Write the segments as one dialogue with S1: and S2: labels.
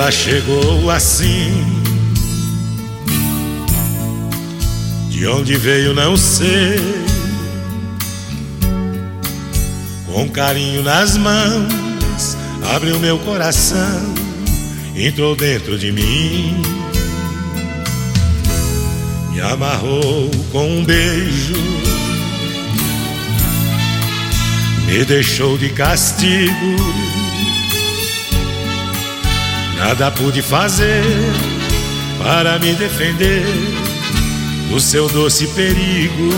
S1: Ela chegou assim. De onde veio, não sei. Com carinho nas mãos, abriu meu coração, entrou dentro de mim. Me amarrou com um beijo, me deixou de castigo Nada pude fazer para me defender do seu doce perigo.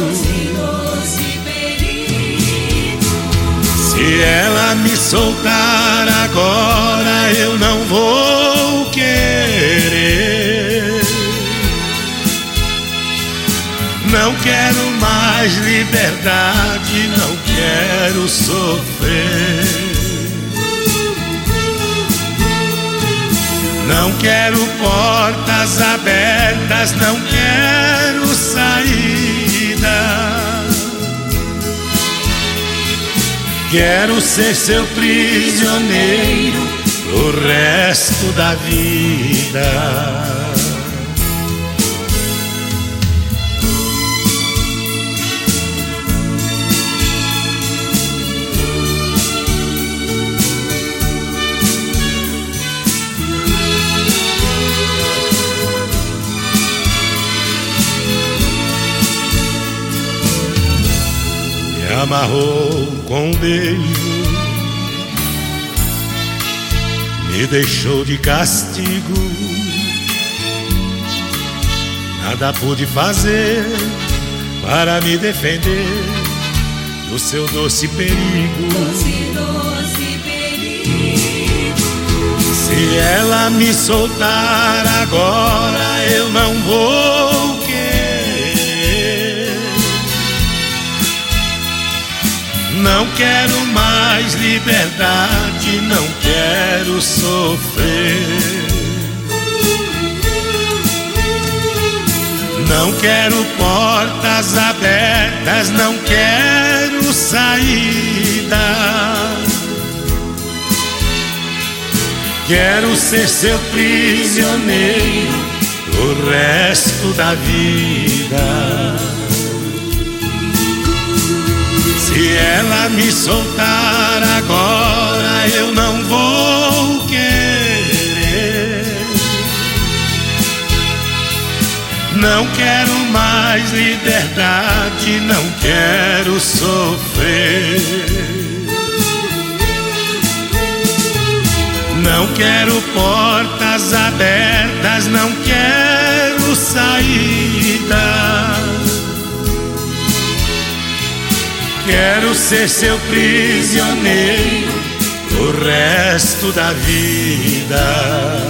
S1: Se ela me soltar agora, eu não vou querer. Não quero mais liberdade, não quero sofrer. Não quero portas abertas, não quero saída. Quero ser seu prisioneiro o resto da vida. Amarrou com um beijo, me deixou de castigo. Nada pude fazer para me defender do seu doce perigo.
S2: Doce, doce perigo.
S1: Se ela me soltar agora, eu não vou Não quero mais liberdade, não quero sofrer. Não quero portas abertas, não quero saída. Quero ser seu prisioneiro o resto da vida. Se ela me soltar agora, eu não vou querer. Não quero mais liberdade, não quero sofrer. Não quero portas abertas, não quero saída. Quero ser seu prisioneiro o resto da vida.